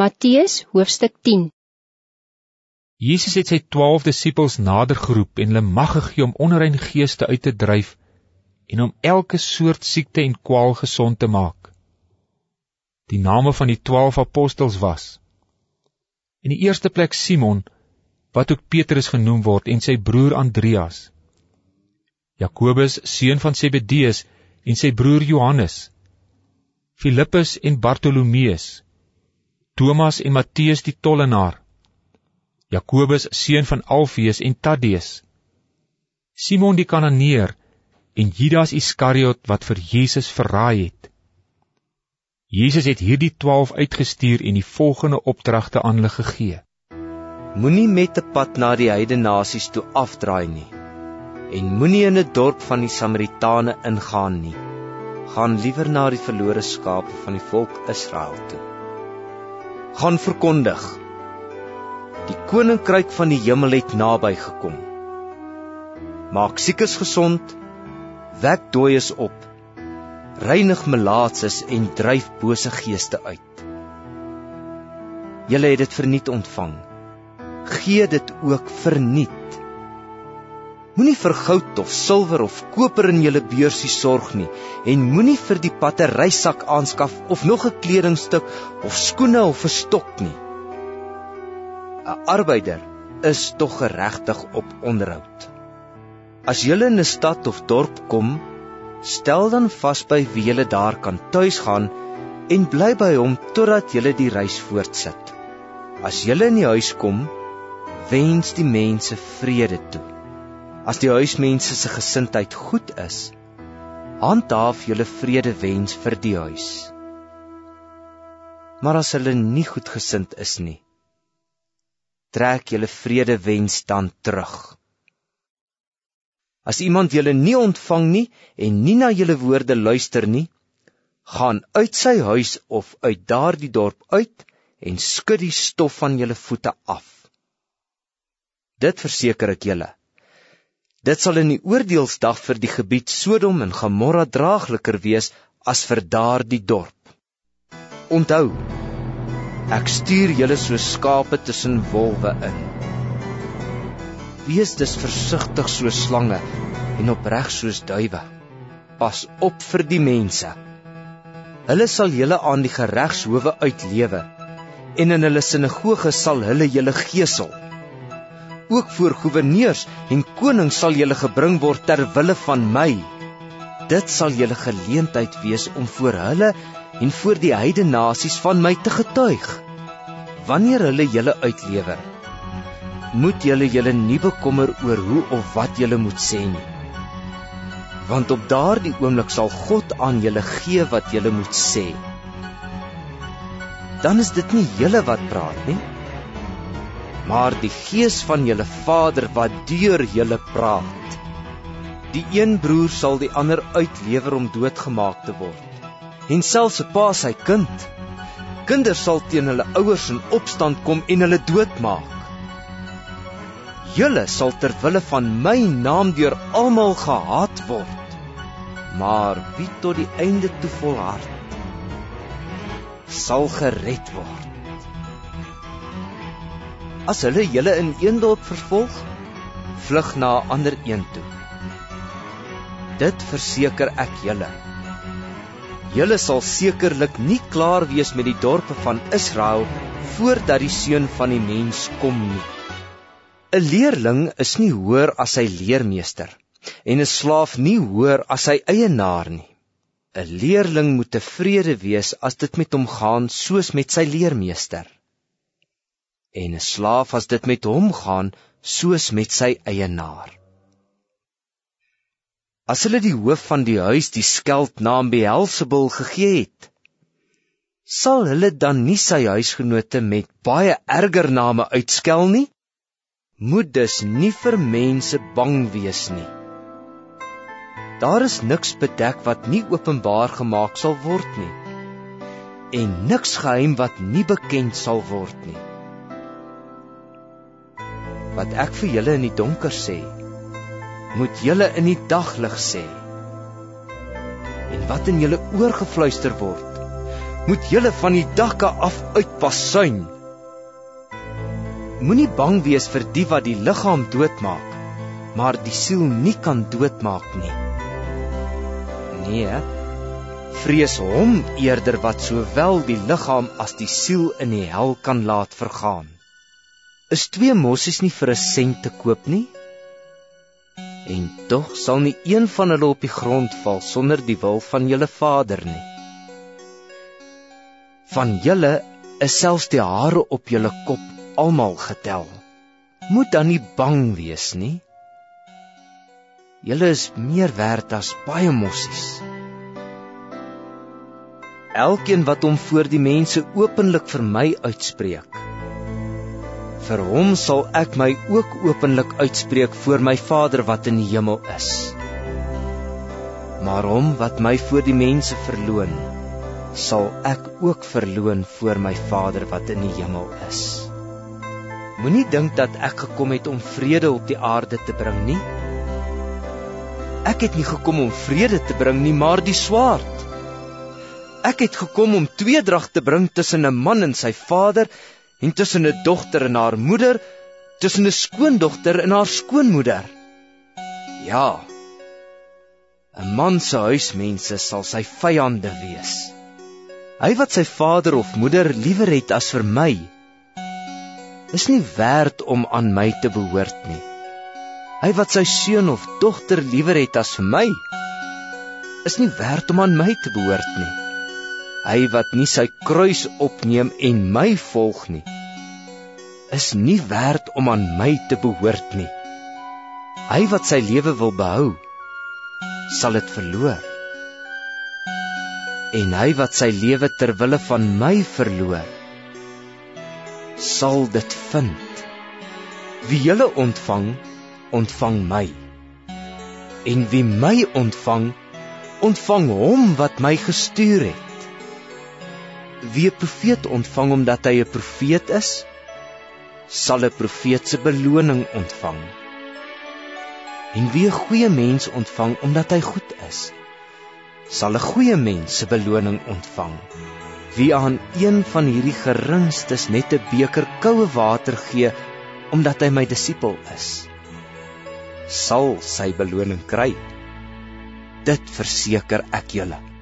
Matthäus hoofstuk 10 Jesus het sy twaalf disippels nader geroep en hulle mag gegee om onrein geeste uit te dryf en om elke soort siekte en kwaal gesond te maak. Die name van die twaalf apostels was In die eerste plek Simon, wat ook Petrus genoem word, en sy broer Andreas. Jakobus, seun van Zebedeus, en sy broer Johannes. Filippus en Bartolomeus. Thomas en Matteus die tollenaar, Jakobus seun van Alfeus en Taddeus, Simon die Kananeer en Judas Iskariot wat vir Jesus verraai het. Jesus het hierdie 12 uitgestuur en die volgende opdragte aan hulle gegee: Moenie met 'n pad na die heidene nasies toe afdraai nie en moenie in 'n dorp van die Samaritane ingaan nie. Gaan liewer na die verlore skape van die volk Israel toe gaan verkondig. Die koninkryk van die hemel het naby gekom. Maak siekes gesond, wek dooies op, reinig melaatses en dryf bose geeste uit. Julle het dit verniet ontvang. Gee dit ook verniet. Moenie vir goud of silwer of koper in julle beursie sorg nie en moenie vir die patte reissak aanskaf of nog 'n kledingstuk of skoene of 'n stok nie. 'n Arbeider is tog geregtig op onderhoud. As julle in 'n stad of dorp kom, stel dan vas by wie julle daar kan tuis gaan en bly by hom totdat julle die reis voortsit. As julle in die huis kom, wens die mense vrede toe. As die huismense se gesindheid goed is, handhaaf julle vrede wens vir die huis. Maar as hulle nie goed gesind is nie, trek julle vrede wens dan terug. As iemand julle nie ontvang nie en nie na julle woorde luister nie, gaan uit sy huis of uit daardie dorp uit en skud die stof van julle voete af. Dit verseker ek julle. Dit sal in die oordeelsdag vir die gebied Sodom en Gomorra draagliker wees as vir daardie dorp. Onthou, ek stuur julle so skape tussen wolwe in. Wees dus versigtig soos slange en opreg soos duwe. Pas op vir die mense. Hulle sal julle aan die regshowe uitlewe en in hulle sinagoge sal hulle julle gesel ook voor goewerneurs en konings sal julle gebring word ter wille van my. Dit sal julle geleentheid wees om voor hulle en voor die heidene nasies van my te getuig. Wanneer hulle julle uitlewer, moet julle julle nie bekommer oor hoe of wat julle moet sê nie. Want op daardie oomblik sal God aan julle gee wat julle moet sê. Dan is dit nie julle wat praat nie, maar die gees van julle Vader wat deur julle praat. Die een broer sal die ander uitlewer om doodgemaak te word. En selfs 'n pa sy kind. Kinders sal teen hulle ouers in opstand kom en hulle doodmaak. Julle sal ter wille van my naam deur almal gehaat word. Maar wie tot die einde toe volhard, sal gered word. As hulle julle in een dorp vervolg, vlug na 'n ander een toe. Dit verseker ek julle. Julle sal sekerlik nie klaar wees met die dorpe van Israel voordat die seun van die mens kom nie. 'n Leerling is nie hoër as sy leermeester en 'n slaaf nie hoër as sy eienaar nie. 'n Leerling moet tevrede wees as dit met hom gaan soos met sy leermeester en 'n slaaf as dit met hom gaan soos met sy eienaar. As hulle die hoof van die huis die skeldnaam Beelzebul gegee het, sal hulle dan nie sy huisgenote met baie erger name uitskel nie? Moet dus nie vir mense bang wees nie. Daar is niks bedek wat nie openbaar gemaak sal word nie en niks geheim wat nie bekend sal word nie wat ek vir julle in die donker sê, moet julle in die daglig sê. En wat in julle oor gefluister word, moet julle van die dakke af uitpasuin. Moenie bang wees vir die wat die liggaam doodmaak, maar die siel nie kan doodmaak nie. Nee, vrees hom eerder wat sowel die liggaam as die siel in die hel kan laat vergaan. Is twee mossies nie vir 'n sent te koop nie? En tog sal nie een van hulle op die grond val sonder die wil van julle Vader nie. Van julle is selfs die hare op julle kop almal getel. Moet dan nie bang wees nie. Julle is meer werd as baie mossies. Elkeen wat hom voor die mense openlik vir my uitspreek, vir hom sal ek my ook openlik uitspreek voor my Vader wat in die hemel is. Maar hom wat my voor die mense verloon, sal ek ook verloon voor my Vader wat in die hemel is. Moenie dink dat ek gekom het om vrede op die aarde te bring nie. Ek het nie gekom om vrede te bring nie, maar die swaard. Ek het gekom om tweedrag te bring tussen 'n man en sy vader en tussen 'n dogter en haar moeder, tussen 'n skoondogter en haar skoonmoeder. Ja. 'n Man se huismense sal sy vyande wees. Hy wat sy vader of moeder liewer het as vir my, is nie werd om aan my te behoort nie. Hy wat sy seun of dogter liewer het as vir my, is nie werd om aan my te behoort nie hy wat nie sy kruis opneem en my volg nie is nie werd om aan my te behoort nie. Hy wat sy lewe wil behou sal dit verloor. En hy wat sy lewe ter wille van my verloor sal dit vind. Wie julle ontvang ontvang my. En wie my ontvang ontvang hom wat my gestuur het wie 'n profeet ontvang omdat hy 'n profeet is, sal 'n profeet se beloning ontvang. En wie 'n goeie mens ontvang omdat hy goed is, sal 'n goeie mens se beloning ontvang. Wie aan een van hierdie geringstes net 'n beker koue water gee omdat hy my disipel is, sal sy beloning kry. Dit verseker ek julle.